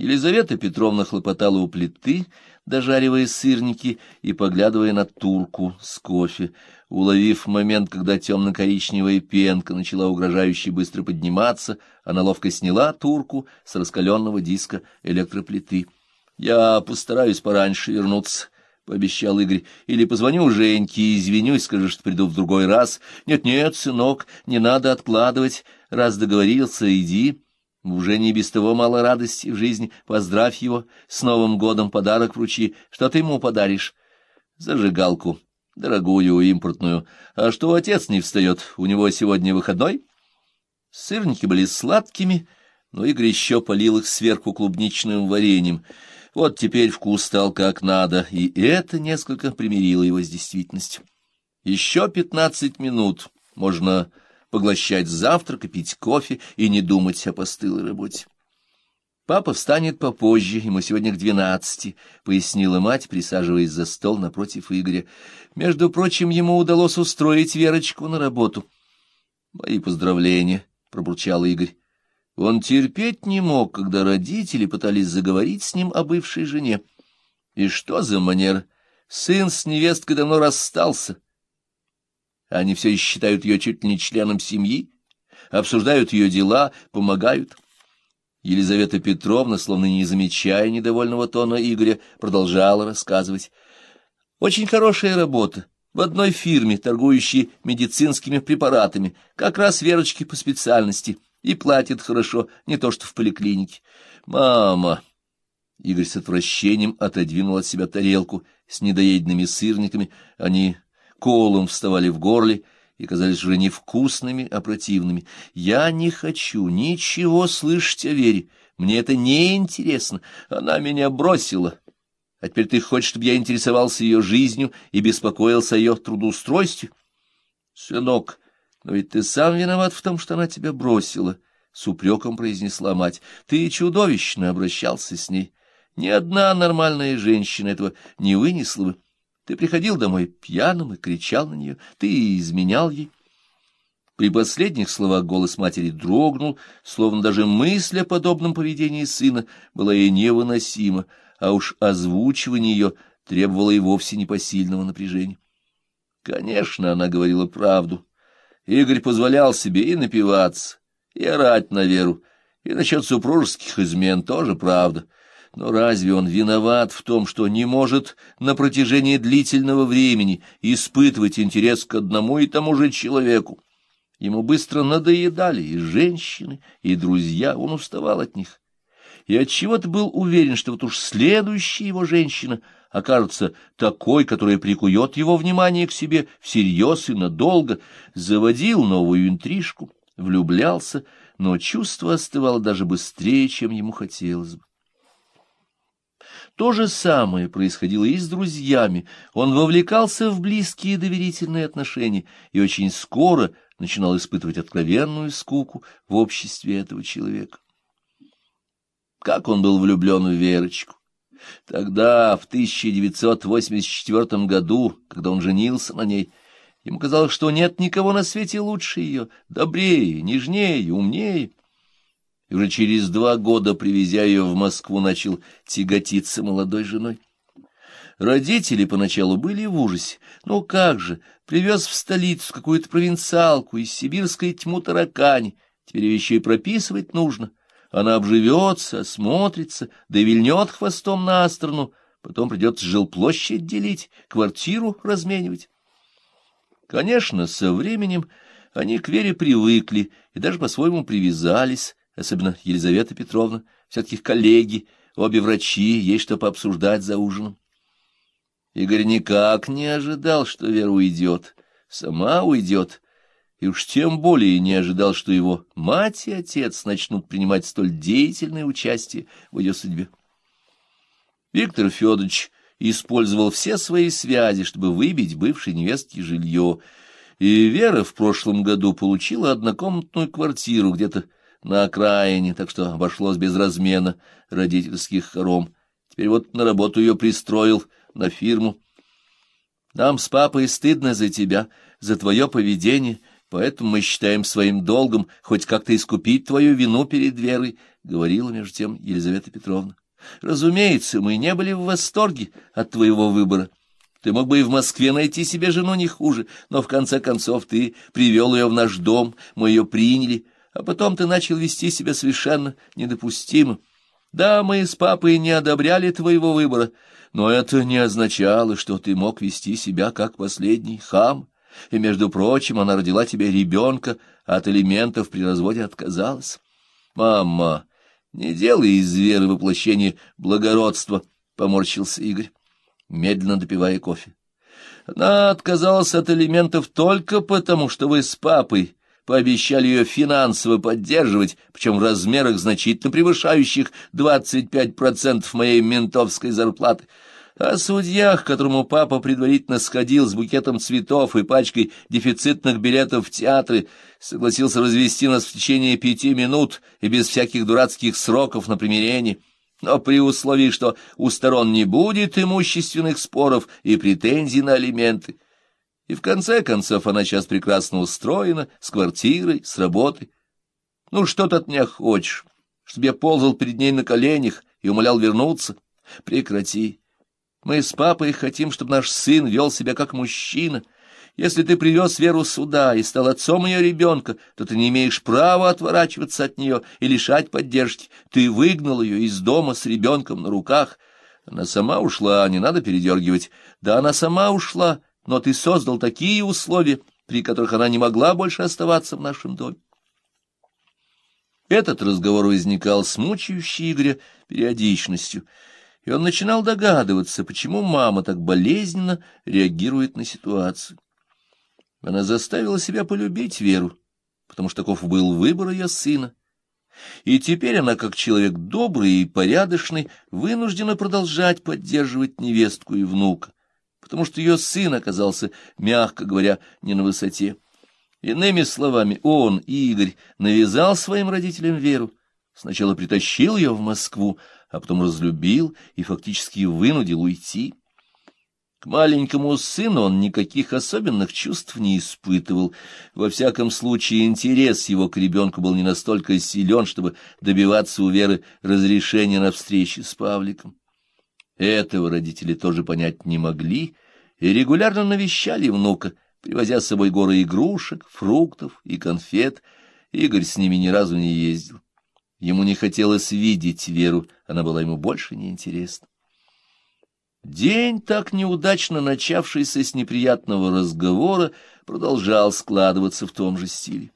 Елизавета Петровна хлопотала у плиты, дожаривая сырники и поглядывая на турку с кофе. Уловив момент, когда темно-коричневая пенка начала угрожающе быстро подниматься, она ловко сняла турку с раскаленного диска электроплиты. — Я постараюсь пораньше вернуться, — пообещал Игорь. — Или позвоню Женьке и извинюсь, скажу, что приду в другой раз. Нет, — Нет-нет, сынок, не надо откладывать. Раз договорился, иди. Уже не без того мало радости в жизни. Поздравь его, с Новым годом подарок вручи. Что ты ему подаришь? Зажигалку, дорогую, импортную. А что отец не встает? У него сегодня выходной? Сырники были сладкими, но Игорь еще полил их сверху клубничным вареньем. Вот теперь вкус стал как надо, и это несколько примирило его с действительностью. Еще пятнадцать минут можно поглощать завтрак и пить кофе и не думать о постылой работе. «Папа встанет попозже, ему сегодня к двенадцати», — пояснила мать, присаживаясь за стол напротив Игоря. «Между прочим, ему удалось устроить Верочку на работу». «Мои поздравления», — пробурчал Игорь. Он терпеть не мог, когда родители пытались заговорить с ним о бывшей жене. И что за манер? Сын с невесткой давно расстался. Они все считают ее чуть ли не членом семьи, обсуждают ее дела, помогают. Елизавета Петровна, словно не замечая недовольного тона Игоря, продолжала рассказывать. «Очень хорошая работа. В одной фирме, торгующей медицинскими препаратами, как раз Верочки по специальности, и платит хорошо, не то что в поликлинике. Мама!» Игорь с отвращением отодвинул от себя тарелку с недоеденными сырниками. Они колом вставали в горле и казались уже не вкусными, а противными. Я не хочу ничего слышать о Вере. Мне это не интересно. Она меня бросила. А теперь ты хочешь, чтобы я интересовался ее жизнью и беспокоился о ее трудоустройстве? Сынок, но ведь ты сам виноват в том, что она тебя бросила, — с упреком произнесла мать. Ты чудовищно обращался с ней. Ни одна нормальная женщина этого не вынесла бы. Ты приходил домой пьяным и кричал на нее. Ты изменял ей. При последних словах голос матери дрогнул, словно даже мысль о подобном поведении сына была ей невыносима, а уж озвучивание ее требовало и вовсе непосильного напряжения. Конечно, она говорила правду. Игорь позволял себе и напиваться, и орать на Веру, и насчет супружеских измен тоже правда — но разве он виноват в том, что не может на протяжении длительного времени испытывать интерес к одному и тому же человеку? Ему быстро надоедали и женщины, и друзья, он уставал от них. И отчего-то был уверен, что вот уж следующая его женщина окажется такой, которая прикует его внимание к себе всерьез и надолго, заводил новую интрижку, влюблялся, но чувство остывало даже быстрее, чем ему хотелось бы. То же самое происходило и с друзьями. Он вовлекался в близкие доверительные отношения и очень скоро начинал испытывать откровенную скуку в обществе этого человека. Как он был влюблен в Верочку! Тогда, в 1984 году, когда он женился на ней, ему казалось, что нет никого на свете лучше ее, добрее, нежнее, умнее и уже через два года, привезя ее в Москву, начал тяготиться молодой женой. Родители поначалу были в ужасе. Ну как же, привез в столицу какую-то провинциалку из сибирской тьму таракани, теперь ее еще и прописывать нужно. Она обживется, осмотрится, да вильнет хвостом на сторону, потом придется жилплощадь делить, квартиру разменивать. Конечно, со временем они к Вере привыкли и даже по-своему привязались, особенно Елизавета Петровна, все-таки коллеги, обе врачи, есть что пообсуждать за ужином. Игорь никак не ожидал, что Вера уйдет, сама уйдет, и уж тем более не ожидал, что его мать и отец начнут принимать столь деятельное участие в ее судьбе. Виктор Федорович использовал все свои связи, чтобы выбить бывшей невестке жилье, и Вера в прошлом году получила однокомнатную квартиру где-то на окраине, так что обошлось без размена родительских хором. Теперь вот на работу ее пристроил, на фирму. Нам с папой стыдно за тебя, за твое поведение, поэтому мы считаем своим долгом хоть как-то искупить твою вину перед Верой, — говорила между тем Елизавета Петровна. — Разумеется, мы не были в восторге от твоего выбора. Ты мог бы и в Москве найти себе жену не хуже, но в конце концов ты привел ее в наш дом, мы ее приняли, а потом ты начал вести себя совершенно недопустимо. Да, мы с папой не одобряли твоего выбора, но это не означало, что ты мог вести себя как последний хам. И, между прочим, она родила тебе ребенка, а от элементов при разводе отказалась. Мама, не делай из веры воплощение благородства, — поморщился Игорь, медленно допивая кофе. Она отказалась от элементов только потому, что вы с папой пообещали ее финансово поддерживать, причем в размерах значительно превышающих 25% моей ментовской зарплаты. О судьях, которому папа предварительно сходил с букетом цветов и пачкой дефицитных билетов в театры, согласился развести нас в течение пяти минут и без всяких дурацких сроков на примирение, но при условии, что у сторон не будет имущественных споров и претензий на алименты. И в конце концов она сейчас прекрасно устроена, с квартирой, с работой. Ну, что ты от меня хочешь? Чтобы я ползал перед ней на коленях и умолял вернуться? Прекрати. Мы с папой хотим, чтобы наш сын вел себя как мужчина. Если ты привез Веру сюда и стал отцом ее ребенка, то ты не имеешь права отворачиваться от нее и лишать поддержки. Ты выгнал ее из дома с ребенком на руках. Она сама ушла, не надо передергивать. Да, она сама ушла, но ты создал такие условия, при которых она не могла больше оставаться в нашем доме. Этот разговор возникал с мучающей Игоря периодичностью, и он начинал догадываться, почему мама так болезненно реагирует на ситуацию. Она заставила себя полюбить Веру, потому что таков был выбор ее сына. И теперь она, как человек добрый и порядочный, вынуждена продолжать поддерживать невестку и внука потому что ее сын оказался, мягко говоря, не на высоте. Иными словами, он, Игорь, навязал своим родителям веру, сначала притащил ее в Москву, а потом разлюбил и фактически вынудил уйти. К маленькому сыну он никаких особенных чувств не испытывал. Во всяком случае, интерес его к ребенку был не настолько силен, чтобы добиваться у Веры разрешения на встречи с Павликом. Этого родители тоже понять не могли и регулярно навещали внука, привозя с собой горы игрушек, фруктов и конфет. Игорь с ними ни разу не ездил. Ему не хотелось видеть Веру, она была ему больше неинтересна. День, так неудачно начавшийся с неприятного разговора, продолжал складываться в том же стиле.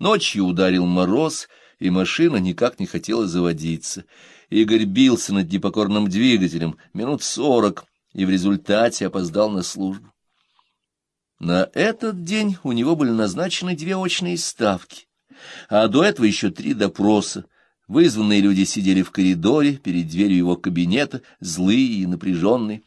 Ночью ударил мороз, и машина никак не хотела заводиться. Игорь бился над непокорным двигателем минут сорок и в результате опоздал на службу. На этот день у него были назначены две очные ставки, а до этого еще три допроса. Вызванные люди сидели в коридоре перед дверью его кабинета, злые и напряженные.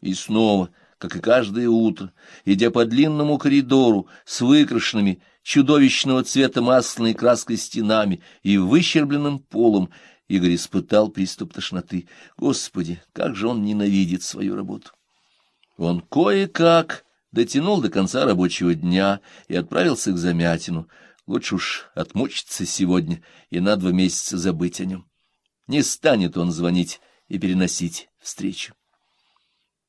И снова, как и каждое утро, идя по длинному коридору с выкрашенными чудовищного цвета масляной краской стенами и выщербленным полом, Игорь испытал приступ тошноты. Господи, как же он ненавидит свою работу! Он кое-как дотянул до конца рабочего дня и отправился к Замятину. Лучше уж отмучиться сегодня и на два месяца забыть о нем. Не станет он звонить и переносить встречу.